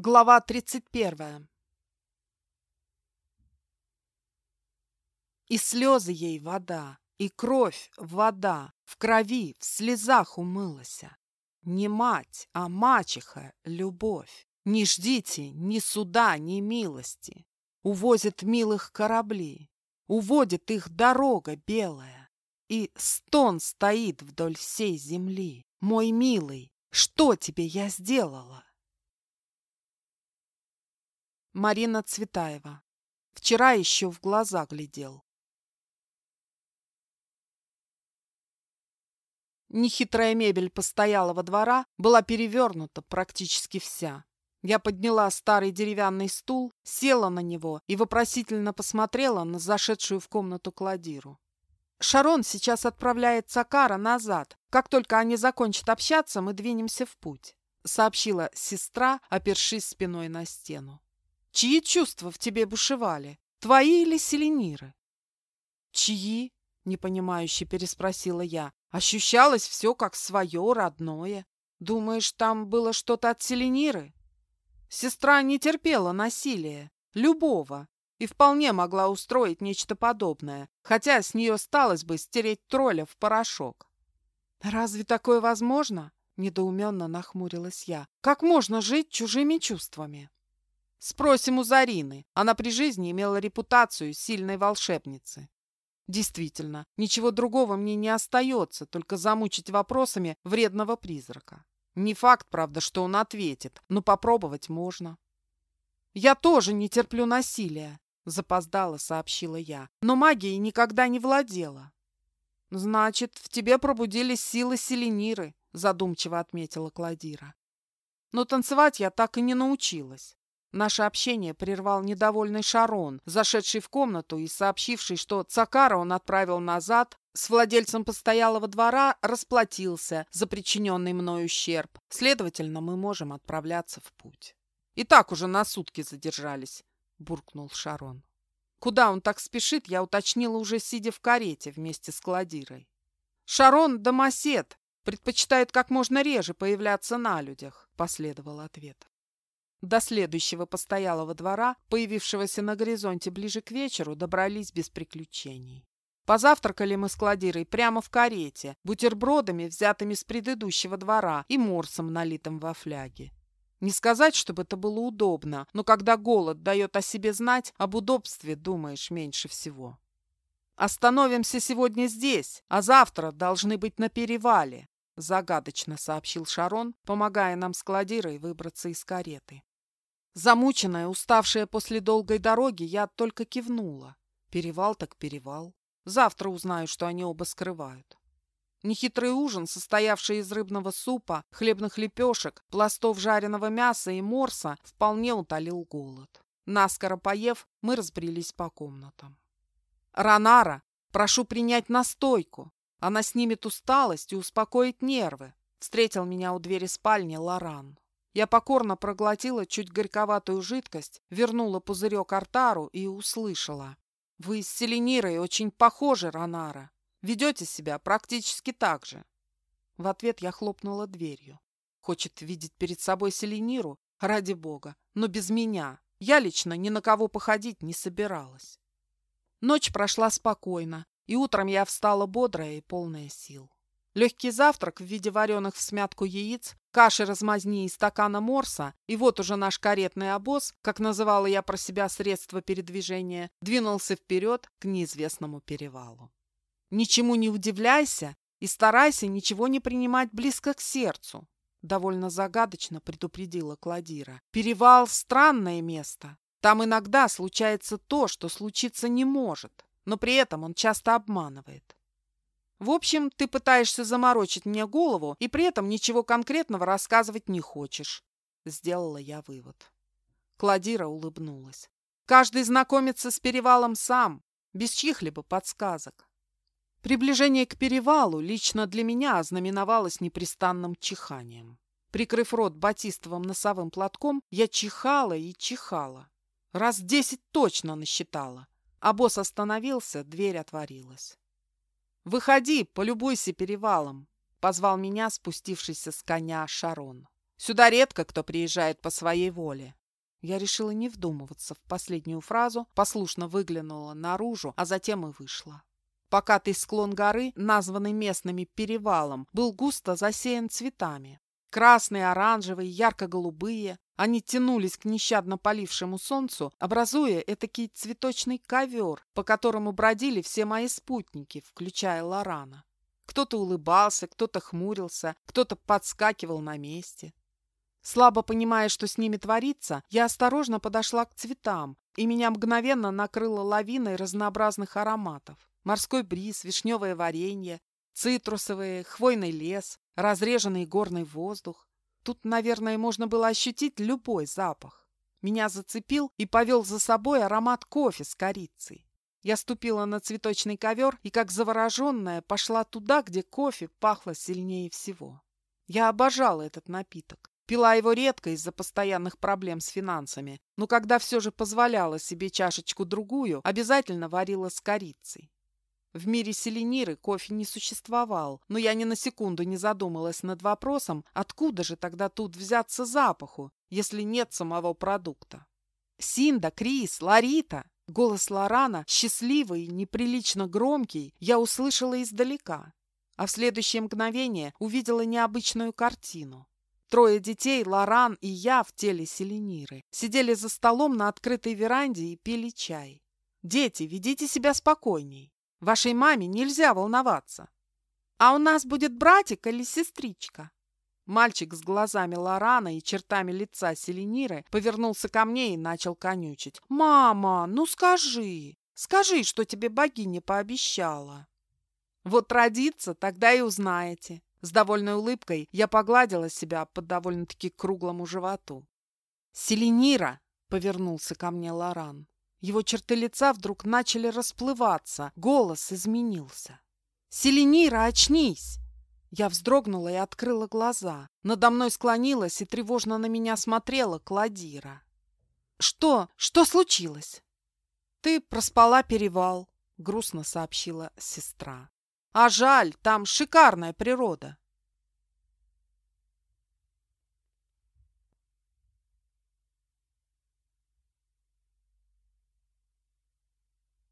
Глава 31. И слезы ей вода, и кровь вода, в крови, в слезах умылася. Не мать, а мачеха, любовь. Не ждите ни суда, ни милости. Увозят милых корабли, уводит их дорога белая. И стон стоит вдоль всей земли. Мой милый, что тебе я сделала? Марина Цветаева. Вчера еще в глаза глядел. Нехитрая мебель постоялого двора была перевернута практически вся. Я подняла старый деревянный стул, села на него и вопросительно посмотрела на зашедшую в комнату Кладиру. Шарон сейчас отправляет Цакара назад. Как только они закончат общаться, мы двинемся в путь, сообщила сестра, опершись спиной на стену. Чьи чувства в тебе бушевали? Твои или селениры? Чьи? Непонимающе переспросила я. Ощущалось все как свое, родное. Думаешь, там было что-то от селениры? Сестра не терпела насилия, любого, и вполне могла устроить нечто подобное, хотя с нее сталось бы стереть тролля в порошок. «Разве такое возможно?» — недоуменно нахмурилась я. «Как можно жить чужими чувствами?» Спросим у Зарины. Она при жизни имела репутацию сильной волшебницы. Действительно, ничего другого мне не остается, только замучить вопросами вредного призрака. Не факт, правда, что он ответит, но попробовать можно. «Я тоже не терплю насилия», — запоздало сообщила я, «но магией никогда не владела». «Значит, в тебе пробудились силы селениры», — задумчиво отметила Кладира. «Но танцевать я так и не научилась. Наше общение прервал недовольный Шарон, зашедший в комнату и сообщивший, что Цакара он отправил назад, с владельцем постоялого двора расплатился за причиненный мной ущерб. Следовательно, мы можем отправляться в путь. «И так уже на сутки задержались», — буркнул Шарон. Куда он так спешит, я уточнила уже сидя в карете вместе с Кладирой. «Шарон — домосед, предпочитает как можно реже появляться на людях», — последовал ответ. До следующего постоялого двора, появившегося на горизонте ближе к вечеру, добрались без приключений. Позавтракали мы с Кладирой прямо в карете, бутербродами, взятыми с предыдущего двора, и морсом, налитым во фляге. Не сказать, чтобы это было удобно, но когда голод дает о себе знать, об удобстве думаешь меньше всего. «Остановимся сегодня здесь, а завтра должны быть на перевале», загадочно сообщил Шарон, помогая нам с Кладирой выбраться из кареты. Замученная, уставшая после долгой дороги, я только кивнула. Перевал так перевал. Завтра узнаю, что они оба скрывают. Нехитрый ужин, состоявший из рыбного супа, хлебных лепешек, пластов жареного мяса и морса, вполне утолил голод. Наскоро поев, мы разбрелись по комнатам. «Ранара, прошу принять настойку. Она снимет усталость и успокоит нервы», — встретил меня у двери спальни Лоран. Я покорно проглотила чуть горьковатую жидкость, вернула пузырек Артару и услышала. «Вы с Селенирой очень похожи, Ронара. Ведете себя практически так же». В ответ я хлопнула дверью. Хочет видеть перед собой Селениру? Ради бога, но без меня. Я лично ни на кого походить не собиралась. Ночь прошла спокойно, и утром я встала бодрая и полная сил. Легкий завтрак в виде вареных в смятку яиц, каши размазни и стакана морса, и вот уже наш каретный обоз, как называла я про себя средство передвижения, двинулся вперед к неизвестному перевалу. Ничему не удивляйся и старайся ничего не принимать близко к сердцу, довольно загадочно предупредила Кладира. Перевал — странное место. Там иногда случается то, что случиться не может, но при этом он часто обманывает. В общем, ты пытаешься заморочить мне голову и при этом ничего конкретного рассказывать не хочешь. Сделала я вывод. Кладира улыбнулась. Каждый знакомится с перевалом сам, без чьих-либо подсказок. Приближение к перевалу лично для меня ознаменовалось непрестанным чиханием. Прикрыв рот батистовым носовым платком, я чихала и чихала. Раз десять точно насчитала. А босс остановился, дверь отворилась. «Выходи, полюбуйся перевалом», — позвал меня спустившийся с коня Шарон. Сюда редко кто приезжает по своей воле. Я решила не вдумываться в последнюю фразу, послушно выглянула наружу, а затем и вышла. Покатый склон горы, названный местными перевалом, был густо засеян цветами. Красные, оранжевые, ярко-голубые. Они тянулись к нещадно полившему солнцу, образуя этакий цветочный ковер, по которому бродили все мои спутники, включая Лорана. Кто-то улыбался, кто-то хмурился, кто-то подскакивал на месте. Слабо понимая, что с ними творится, я осторожно подошла к цветам, и меня мгновенно накрыло лавиной разнообразных ароматов. Морской бриз, вишневое варенье, цитрусовые, хвойный лес, разреженный горный воздух. Тут, наверное, можно было ощутить любой запах. Меня зацепил и повел за собой аромат кофе с корицей. Я ступила на цветочный ковер и, как завороженная, пошла туда, где кофе пахло сильнее всего. Я обожала этот напиток. Пила его редко из-за постоянных проблем с финансами, но когда все же позволяла себе чашечку-другую, обязательно варила с корицей. В мире селениры кофе не существовал, но я ни на секунду не задумалась над вопросом, откуда же тогда тут взяться запаху, если нет самого продукта. «Синда, Крис, Ларита!» Голос Лорана, счастливый, неприлично громкий, я услышала издалека, а в следующее мгновение увидела необычную картину. Трое детей, Лоран и я в теле Селениры, сидели за столом на открытой веранде и пили чай. «Дети, ведите себя спокойней. Вашей маме нельзя волноваться. А у нас будет братик или сестричка?» Мальчик с глазами Лорана и чертами лица Селениры повернулся ко мне и начал конючить. «Мама, ну скажи! Скажи, что тебе богиня пообещала!» «Вот родится, тогда и узнаете!» С довольной улыбкой я погладила себя по довольно-таки круглому животу. «Селенира!» — повернулся ко мне Лоран. Его черты лица вдруг начали расплываться, голос изменился. «Селенира, очнись!» Я вздрогнула и открыла глаза. Надо мной склонилась и тревожно на меня смотрела Кладира. «Что? Что случилось?» «Ты проспала перевал», — грустно сообщила сестра. «А жаль, там шикарная природа».